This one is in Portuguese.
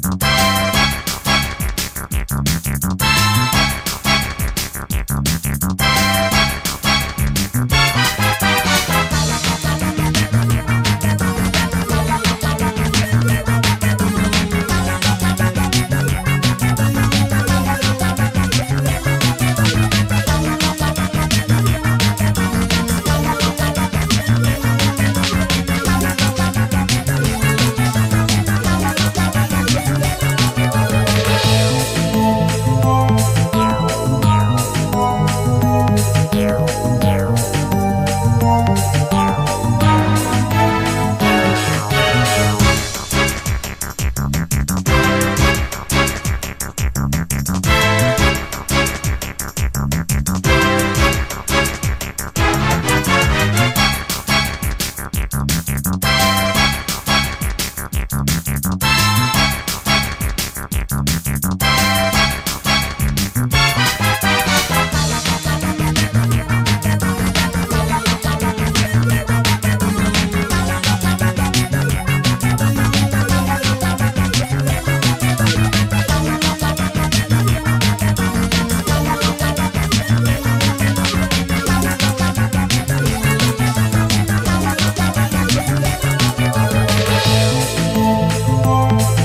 Música Thank. Música